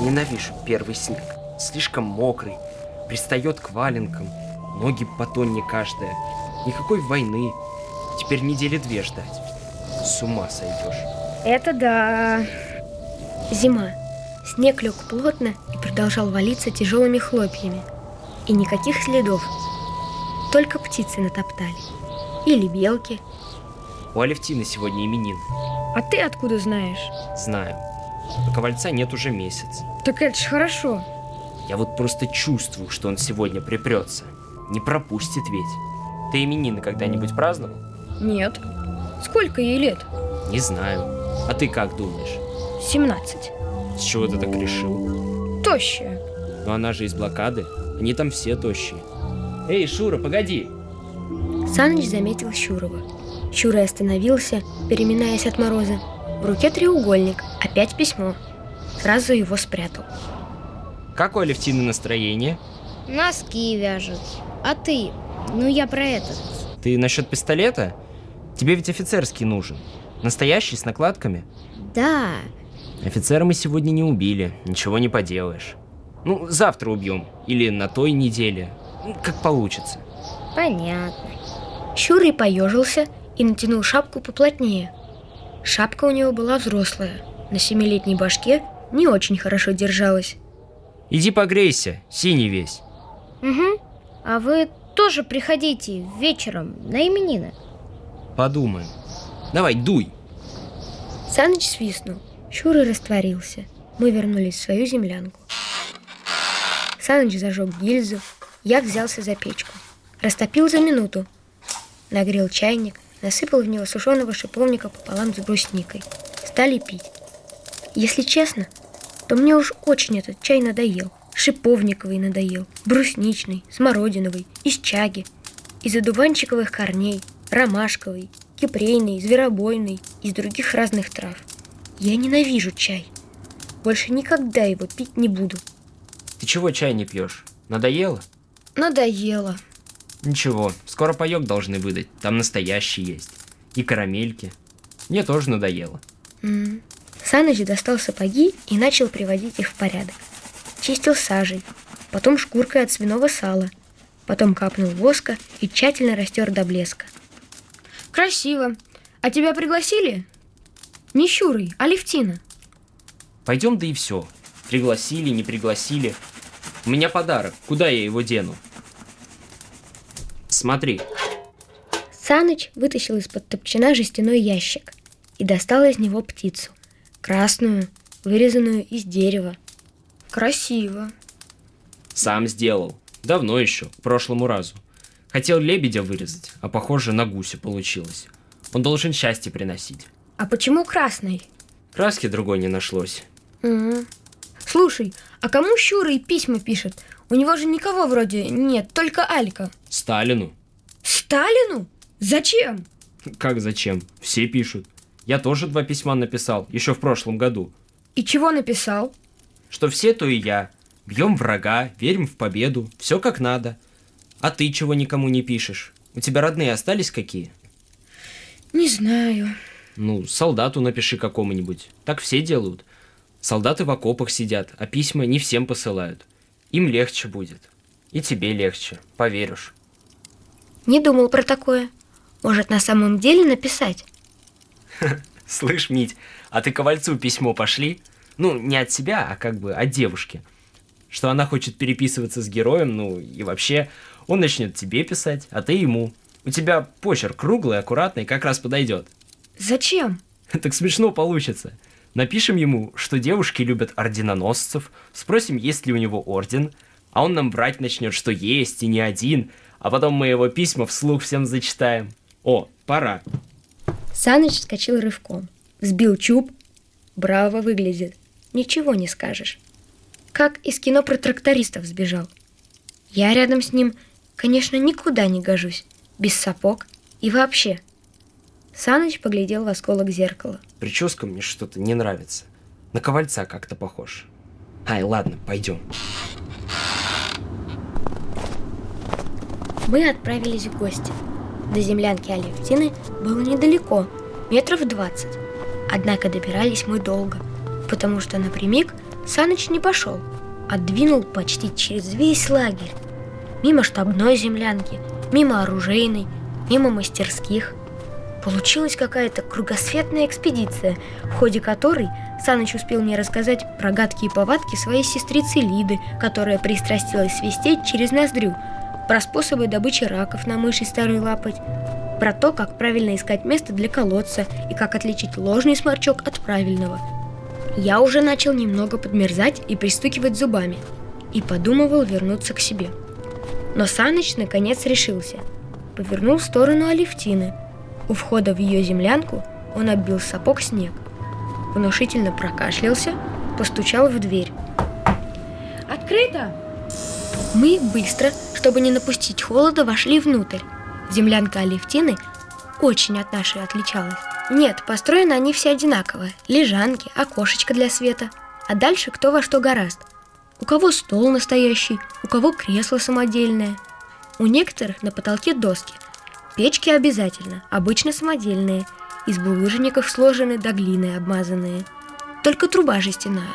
Ненавижу первый снег. Слишком мокрый. Пристает к валенкам. Ноги по тонне каждая. Никакой войны. Теперь недели две ждать. С ума сойдешь. Это да. Зима. Снег лег плотно и продолжал валиться тяжелыми хлопьями. И никаких следов. Только птицы натоптали. Или белки. У Алевтины сегодня именин. А ты откуда знаешь? Знаю. Ковальца нет уже месяц. Так это ж хорошо. Я вот просто чувствую, что он сегодня припрется. Не пропустит ведь. Ты именины когда-нибудь праздновал? Нет. Сколько ей лет? Не знаю. А ты как думаешь? 17. С чего ты так решил? Тощая. Но она же из блокады. Они там все тощие. Эй, Шура, погоди! Саныч заметил Щурова. Щура остановился, переминаясь от мороза. В руке треугольник, опять письмо. Сразу его спрятал. Как у Алевтины настроение? Носки вяжет. А ты? Ну, я про этот. Ты насчет пистолета? Тебе ведь офицерский нужен. Настоящий, с накладками? Да. Офицера мы сегодня не убили, ничего не поделаешь. Ну, завтра убьем. Или на той неделе. Ну, Как получится. Понятно. Щурый поежился и натянул шапку поплотнее. Шапка у него была взрослая, на семилетней башке не очень хорошо держалась. Иди погрейся, синий весь. Угу. А вы тоже приходите вечером на именины. Подумаем. Давай, дуй. Саныч свистнул, Щурый растворился. Мы вернулись в свою землянку. Саныч зажег гильзу, я взялся за печку. Растопил за минуту. Нагрел чайник, насыпал в него сушеного шиповника пополам с брусникой. Стали пить. Если честно, то мне уж очень этот чай надоел. Шиповниковый надоел, брусничный, смородиновый, из чаги, из одуванчиковых корней, ромашковый, кипрейный, зверобойный, из других разных трав. Я ненавижу чай. Больше никогда его пить не буду. Ты чего чай не пьешь? Надоело? Надоело. Ничего, скоро паек должны выдать. Там настоящий есть. И карамельки. Мне тоже надоело. М. Саныч достал сапоги и начал приводить их в порядок. Чистил сажей, потом шкуркой от свиного сала, потом капнул воска и тщательно растер до блеска. Красиво. А тебя пригласили? Не Щурой, а Левтина. Пойдем, да и все. Пригласили, не пригласили. У меня подарок. Куда я его дену? Смотри. Саныч вытащил из-под топчина жестяной ящик и достал из него птицу. Красную, вырезанную из дерева. Красиво. Сам сделал. Давно еще, к прошлому разу. Хотел лебедя вырезать, а похоже на гуся получилось. Он должен счастье приносить. А почему красный? Краски другой не нашлось. Мгм. Слушай, а кому Щурый письма пишет? У него же никого вроде нет, только Алька. Сталину. Сталину? Зачем? Как зачем? Все пишут. Я тоже два письма написал, еще в прошлом году. И чего написал? Что все, то и я. Бьем врага, верим в победу, все как надо. А ты чего никому не пишешь? У тебя родные остались какие? Не знаю. Ну, солдату напиши какому-нибудь. Так все делают. Солдаты в окопах сидят, а письма не всем посылают. Им легче будет. И тебе легче, поверишь. Не думал про такое. Может, на самом деле написать? Слышь, Мить, а ты Ковальцу письмо пошли? Ну, не от себя, а как бы от девушки. Что она хочет переписываться с героем, ну и вообще, он начнет тебе писать, а ты ему. У тебя почерк круглый, аккуратный, как раз подойдет. Зачем? Так смешно получится. Напишем ему, что девушки любят орденоносцев, спросим, есть ли у него орден, а он нам врать начнет, что есть и не один, а потом мы его письма вслух всем зачитаем. О, пора. Саныч вскочил рывком. Взбил чуб. Браво выглядит. Ничего не скажешь. Как из кино про трактористов сбежал. Я рядом с ним, конечно, никуда не гожусь. Без сапог и вообще. Саныч поглядел в осколок зеркала. Прическа мне что-то не нравится. На ковальца как-то похож. Ай, ладно, пойдем. Мы отправились в гости. До землянки Алевтины было недалеко, метров двадцать. Однако добирались мы долго, потому что напрямик Саныч не пошел, а двинул почти через весь лагерь. Мимо штабной землянки, мимо оружейной, мимо мастерских. Получилась какая-то кругосветная экспедиция, в ходе которой Саныч успел мне рассказать про гадкие повадки своей сестрицы Лиды, которая пристрастилась свистеть через ноздрю, про способы добычи раков на мыши старой лапоть, про то, как правильно искать место для колодца и как отличить ложный сморчок от правильного – я уже начал немного подмерзать и пристукивать зубами, и подумывал вернуться к себе. Но Саныч наконец решился. Повернул в сторону Алевтины. У входа в ее землянку он оббил сапог снег. Внушительно прокашлялся, постучал в дверь. Открыто! Мы быстро, чтобы не напустить холода, вошли внутрь. Землянка Алевтины очень от нашей отличалась. Нет, построены они все одинаково. Лежанки, окошечко для света. А дальше кто во что гораст. У кого стол настоящий, у кого кресло самодельное. У некоторых на потолке доски. Печки обязательно, обычно самодельные. Из булыжников сложены до глины обмазанные. Только труба жестяная.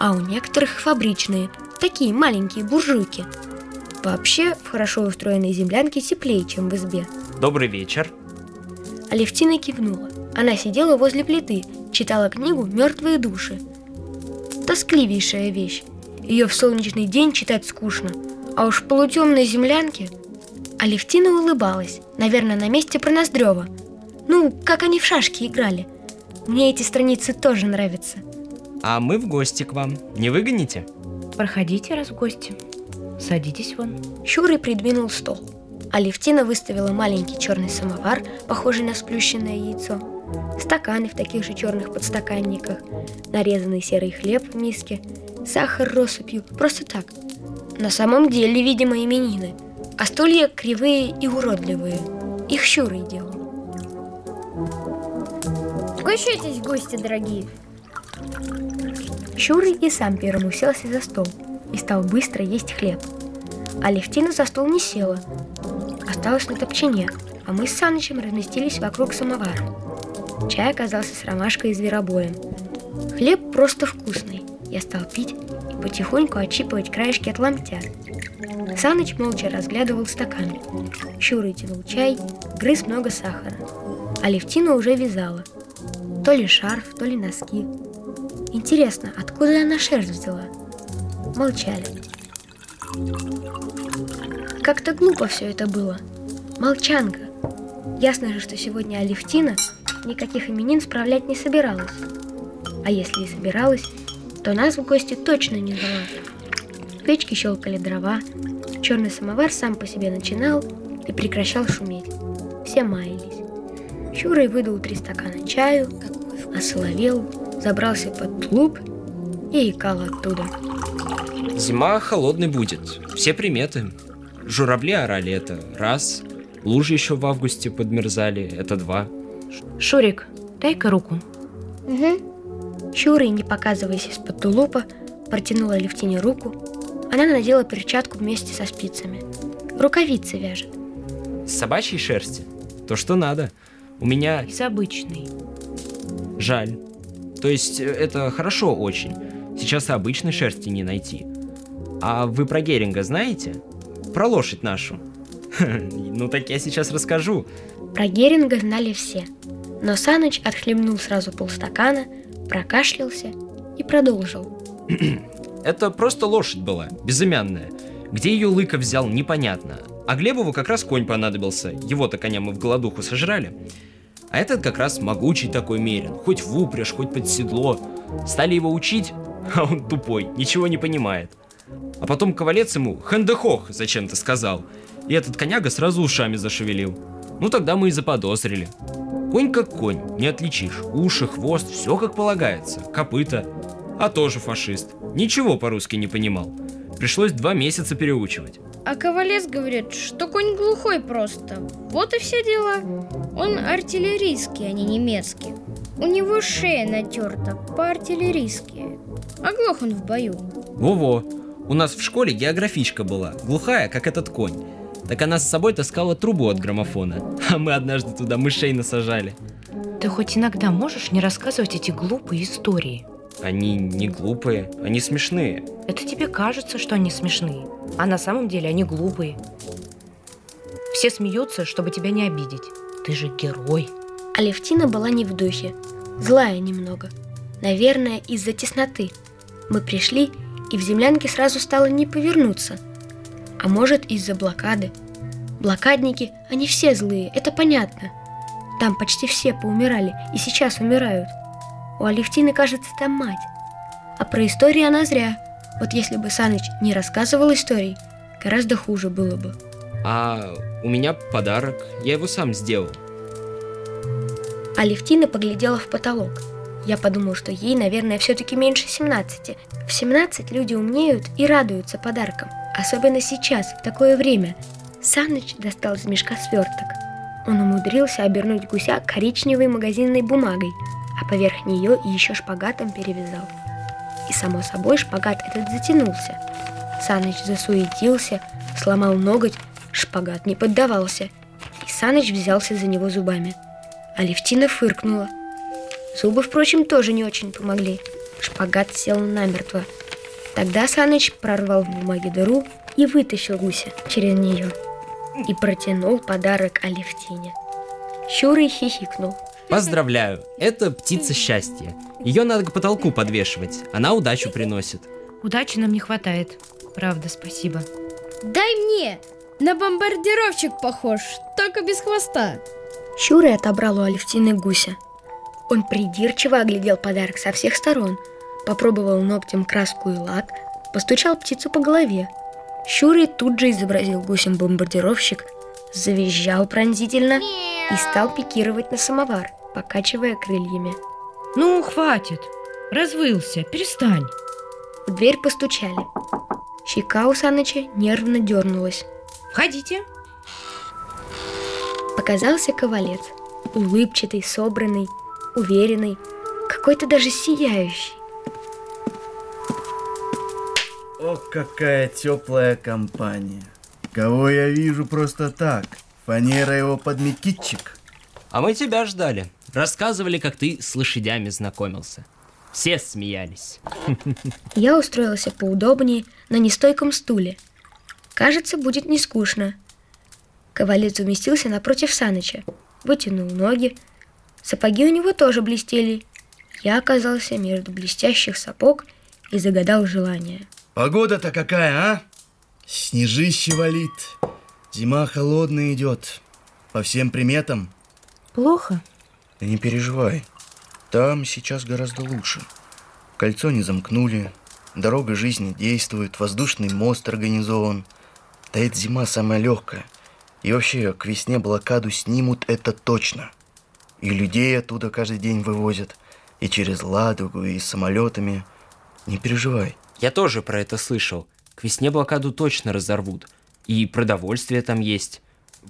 А у некоторых фабричные, такие маленькие буржуйки. Вообще, в хорошо устроенной землянке теплее, чем в избе. Добрый вечер. Алевтина кивнула. Она сидела возле плиты, читала книгу «Мертвые души». Тоскливейшая вещь. Ее в солнечный день читать скучно. А уж в полутемной землянке... Алевтина улыбалась, наверное, на месте про Ноздрева. Ну, как они в шашки играли. Мне эти страницы тоже нравятся. А мы в гости к вам. Не выгоните? Проходите раз в гости. Садитесь вон. Щурый придвинул стол. Алевтина выставила маленький черный самовар, похожий на сплющенное яйцо, стаканы в таких же черных подстаканниках, нарезанный серый хлеб в миске, сахар россыпью, просто так. На самом деле, видимо, именины, а стулья кривые и уродливые. Их щурый делал. Угощайтесь, гости дорогие. Щурый и сам первым уселся за стол и стал быстро есть хлеб. А Левтина за стол не села, осталась на топчине, а мы с Санычем разместились вокруг самовара. Чай оказался с ромашкой и зверобоем. Хлеб просто вкусный. Я стал пить и потихоньку отщипывать краешки от ломтя. Саныч молча разглядывал стакан. Щурый тянул чай, грыз много сахара. А Левтина уже вязала. То ли шарф, то ли носки. Интересно, откуда она шерсть взяла? Молчали. Как-то глупо все это было. Молчанка. Ясно же, что сегодня Алевтина никаких именин справлять не собиралась. А если и собиралась, то нас в гости точно не звала. В печке щелкали дрова, черный самовар сам по себе начинал и прекращал шуметь. Все маялись. Щурой выдал три стакана чаю, осоловел, забрался под тулуп и икал оттуда. Зима холодной будет. Все приметы. Журавли орали это раз, лужи еще в августе подмерзали это два. Шурик, дай-ка руку. Угу. Щурой, не показываясь из-под тулупа, протянула Левтине руку. Она надела перчатку вместе со спицами. Рукавицы вяжет. С собачьей шерсти? То, что надо. У меня... Из обычной. Жаль. То есть э, это хорошо очень. Сейчас обычной шерсти не найти. А вы про Геринга знаете? Про лошадь нашу. Ну так я сейчас расскажу. Про Геринга знали все. Но Саныч отхлебнул сразу полстакана, прокашлялся и продолжил. Это просто лошадь была, безымянная. Где ее Лыка взял, непонятно. А Глебову как раз конь понадобился. Его-то коня мы в голодуху сожрали. А этот как раз могучий такой мерин. Хоть в упряжь, хоть под седло. Стали его учить, а он тупой, ничего не понимает. А потом ковалец ему «Хэндехох» зачем-то сказал. И этот коняга сразу ушами зашевелил. Ну тогда мы и заподозрили. Конь как конь, не отличишь. Уши, хвост, все как полагается. Копыта. А тоже фашист. Ничего по-русски не понимал. Пришлось два месяца переучивать. А Ковалец говорит, что конь глухой просто. Вот и все дела. Он артиллерийский, а не немецкий. У него шея натерта по-артиллерийски. Оглох он в бою. Во-во. У нас в школе географичка была, глухая, как этот конь. Так она с собой таскала трубу от граммофона, а мы однажды туда мышей насажали. Ты хоть иногда можешь не рассказывать эти глупые истории? Они не глупые, они смешные. Это тебе кажется, что они смешные, а на самом деле они глупые. Все смеются, чтобы тебя не обидеть. Ты же герой. Алевтина была не в духе, злая немного. Наверное, из-за тесноты. Мы пришли, и в землянке сразу стало не повернуться. А может, из-за блокады. Блокадники, они все злые, это понятно. Там почти все поумирали и сейчас умирают. У Алевтины, кажется, там мать. А про истории она зря. Вот если бы Саныч не рассказывал историй, гораздо хуже было бы. А у меня подарок, я его сам сделал. Алевтина поглядела в потолок. Я подумал, что ей, наверное, все-таки меньше 17. В 17 люди умнеют и радуются подаркам. Особенно сейчас, в такое время. Саныч достал из мешка сверток. Он умудрился обернуть гуся коричневой магазинной бумагой, а поверх нее еще шпагатом перевязал. И, само собой, шпагат этот затянулся. Саныч засуетился, сломал ноготь, шпагат не поддавался. И Саныч взялся за него зубами. А Левтина фыркнула. Зубы, впрочем, тоже не очень помогли. Шпагат сел намертво. Тогда Саныч прорвал в бумаге дыру и вытащил гуся через нее. И протянул подарок Алевтине. Щурый хихикнул. Поздравляю, это птица счастья. Ее надо к потолку подвешивать, она удачу приносит. Удачи нам не хватает. Правда, спасибо. Дай мне! На бомбардировщик похож, только без хвоста. Щурый отобрал у Алевтины гуся. Он придирчиво оглядел подарок со всех сторон, попробовал ногтем краску и лак, постучал птицу по голове. Щурый тут же изобразил гусем бомбардировщик, завизжал пронзительно и стал пикировать на самовар, покачивая крыльями. Ну, хватит. Развылся, перестань. В дверь постучали. Щека у Саныча нервно дернулась. Входите. Показался ковалец. Улыбчатый, собранный, уверенный, какой-то даже сияющий. О, какая теплая компания. Кого я вижу просто так? Фанера его подметитчик. А мы тебя ждали. Рассказывали, как ты с лошадями знакомился. Все смеялись. Я устроился поудобнее на нестойком стуле. Кажется, будет не скучно. Ковалец уместился напротив Саныча, вытянул ноги. Сапоги у него тоже блестели. Я оказался между блестящих сапог и загадал желание. Погода-то какая, а? Снежище валит. Зима холодная идет. По всем приметам. Плохо? Ты не переживай. Там сейчас гораздо лучше. Кольцо не замкнули, дорога жизни действует, воздушный мост организован. Да эта зима самая легкая. И вообще, к весне блокаду снимут это точно. И людей оттуда каждый день вывозят. И через Ладогу, и самолетами. Не переживай. Я тоже про это слышал. К весне блокаду точно разорвут. И продовольствие там есть.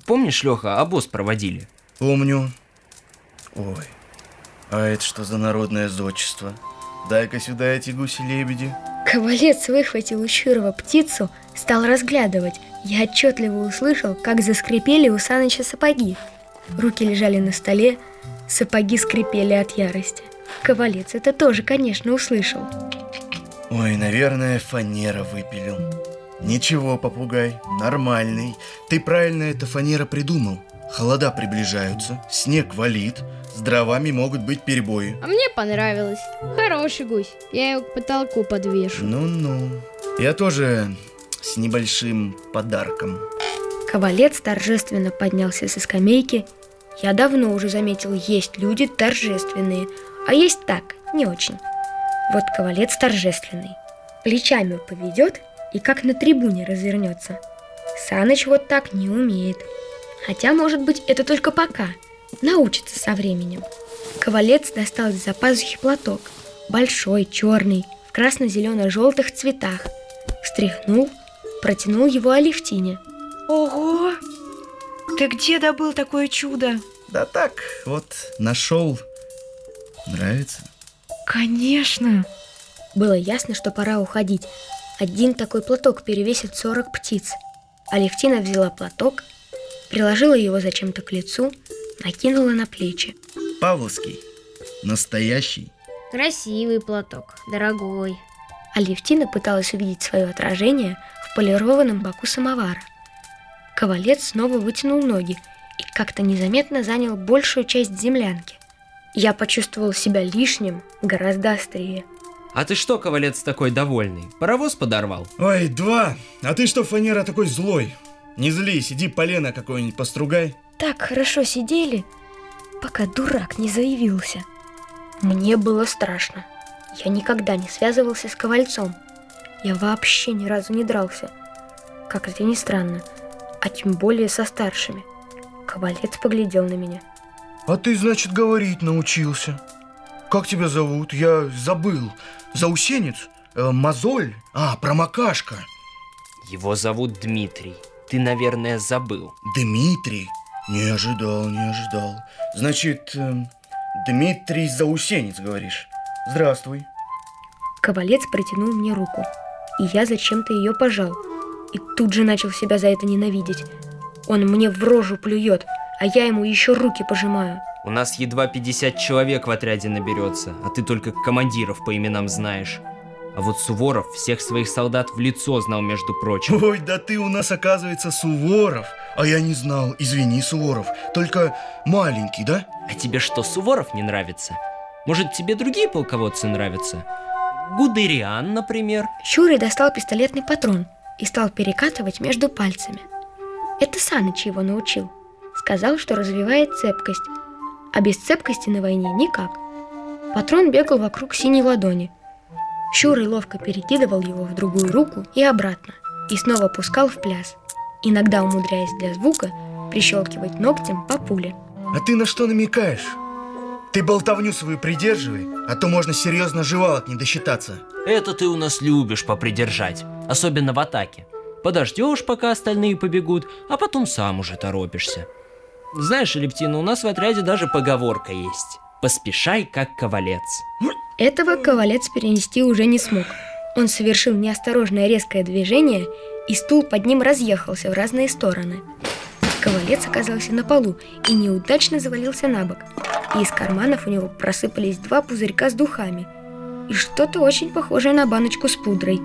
Помнишь, Леха, обоз проводили? Помню. Ой, а это что за народное зодчество? Дай-ка сюда эти гуси-лебеди. Ковалец выхватил у Щурова птицу, стал разглядывать. Я отчетливо услышал, как заскрипели у Саныча сапоги. Руки лежали на столе, сапоги скрипели от ярости. Ковалец это тоже, конечно, услышал. Ой, наверное, фанера выпилил. Ничего, попугай, нормальный. Ты правильно это фанера придумал. Холода приближаются, снег валит, с дровами могут быть перебои. А мне понравилось. Хороший гусь. Я его к потолку подвешу. Ну-ну. Я тоже с небольшим подарком. Ковалец торжественно поднялся со скамейки. Я давно уже заметил, есть люди торжественные, а есть так, не очень. Вот ковалец торжественный. Плечами поведет и как на трибуне развернется. Саныч вот так не умеет. Хотя, может быть, это только пока. Научится со временем. Ковалец достал из-за пазухи платок. Большой, черный, в красно-зелено-желтых цветах. Встряхнул, протянул его Алевтине. Ого! Ты где добыл такое чудо? Да так, вот, нашел. Нравится? Конечно. Было ясно, что пора уходить. Один такой платок перевесит 40 птиц. Алевтина взяла платок, приложила его зачем-то к лицу, накинула на плечи. Павловский. Настоящий. Красивый платок, дорогой. Алевтина пыталась увидеть свое отражение в полированном боку самовара. Ковалец снова вытянул ноги и как-то незаметно занял большую часть землянки. Я почувствовал себя лишним гораздо острее. А ты что, ковалец, такой довольный? Паровоз подорвал? Ой, два. А ты что, фанера, такой злой? Не злись, иди полено какое-нибудь постругай. Так хорошо сидели, пока дурак не заявился. Мне было страшно. Я никогда не связывался с ковальцом. Я вообще ни разу не дрался. Как это ни странно, а тем более со старшими. Ковалец поглядел на меня. А ты, значит, говорить научился. Как тебя зовут? Я забыл. Заусенец? Э, мозоль? А, промокашка. Его зовут Дмитрий. Ты, наверное, забыл. Дмитрий? Не ожидал, не ожидал. Значит, э, Дмитрий Заусенец, говоришь? Здравствуй. Ковалец протянул мне руку, и я зачем-то ее пожал. И тут же начал себя за это ненавидеть. Он мне в рожу плюет, а я ему еще руки пожимаю. У нас едва 50 человек в отряде наберется, а ты только командиров по именам знаешь. А вот Суворов всех своих солдат в лицо знал, между прочим. Ой, да ты у нас, оказывается, Суворов. А я не знал. Извини, Суворов. Только маленький, да? А тебе что, Суворов не нравится? Может, тебе другие полководцы нравятся? Гудериан, например? Щурый достал пистолетный патрон и стал перекатывать между пальцами. Это Саныч его научил. Сказал, что развивает цепкость, а без цепкости на войне никак. Патрон бегал вокруг синей ладони. Щурый ловко перекидывал его в другую руку и обратно, и снова пускал в пляс, иногда умудряясь для звука прищелкивать ногтем по пуле. А ты на что намекаешь? Ты болтовню свою придерживай, а то можно серьезно жевалок не досчитаться. Это ты у нас любишь попридержать, особенно в атаке. Подождешь, пока остальные побегут, а потом сам уже торопишься. Знаешь, Лептина, у нас в отряде даже поговорка есть. Поспешай, как ковалец. Этого ковалец перенести уже не смог. Он совершил неосторожное резкое движение, и стул под ним разъехался в разные стороны. Ковалец оказался на полу и неудачно завалился на бок. И из карманов у него просыпались два пузырька с духами и что-то очень похожее на баночку с пудрой.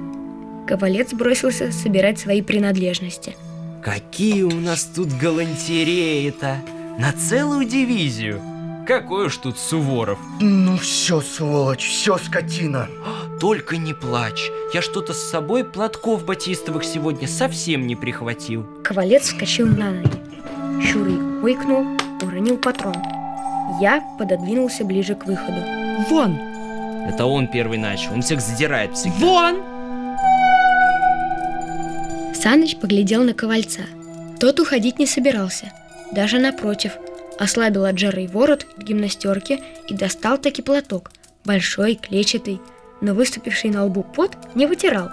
Ковалец бросился собирать свои принадлежности. Какие у нас тут галантереи-то! На целую дивизию! Какой уж тут Суворов! Ну все, сволочь, все, скотина. Только не плачь. Я что-то с собой платков батистовых сегодня совсем не прихватил. Ковалец вскочил на ноги. Щурый ойкнул, уронил патрон. Я пододвинулся ближе к выходу. Вон! Это он первый начал. Он всех задирает всегда. Вон! Саныч поглядел на ковальца. Тот уходить не собирался. Даже напротив, ослабил от жары ворот гимнастерки и достал таки платок. Большой, клетчатый, но выступивший на лбу пот не вытирал.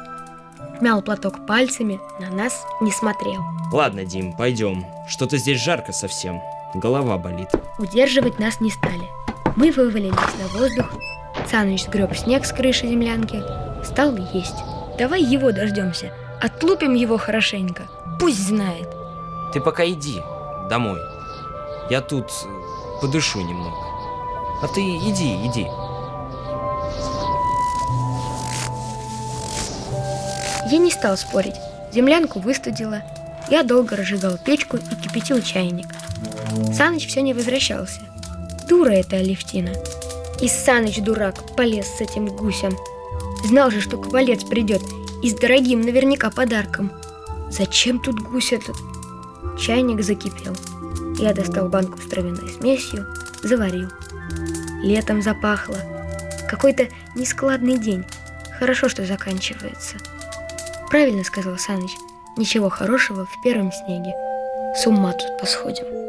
Мял платок пальцами, на нас не смотрел. Ладно, Дим, пойдем. Что-то здесь жарко совсем. Голова болит. Удерживать нас не стали. Мы вывалились на воздух. Саныч сгреб снег с крыши землянки, стал есть. Давай его дождемся, отлупим его хорошенько. Пусть знает. Ты пока иди домой. Я тут э, подышу немного. А ты иди, иди. Я не стал спорить. Землянку выстудила. Я долго разжигал печку и кипятил чайник. Саныч все не возвращался. Дура эта Алевтина. И Саныч, дурак, полез с этим гусем. Знал же, что ковалец придет и с дорогим наверняка подарком. Зачем тут гусь этот? Чайник закипел. Я достал банку с травяной смесью, заварил. Летом запахло. Какой-то нескладный день. Хорошо, что заканчивается. Правильно сказал Саныч. Ничего хорошего в первом снеге. С ума тут посходим.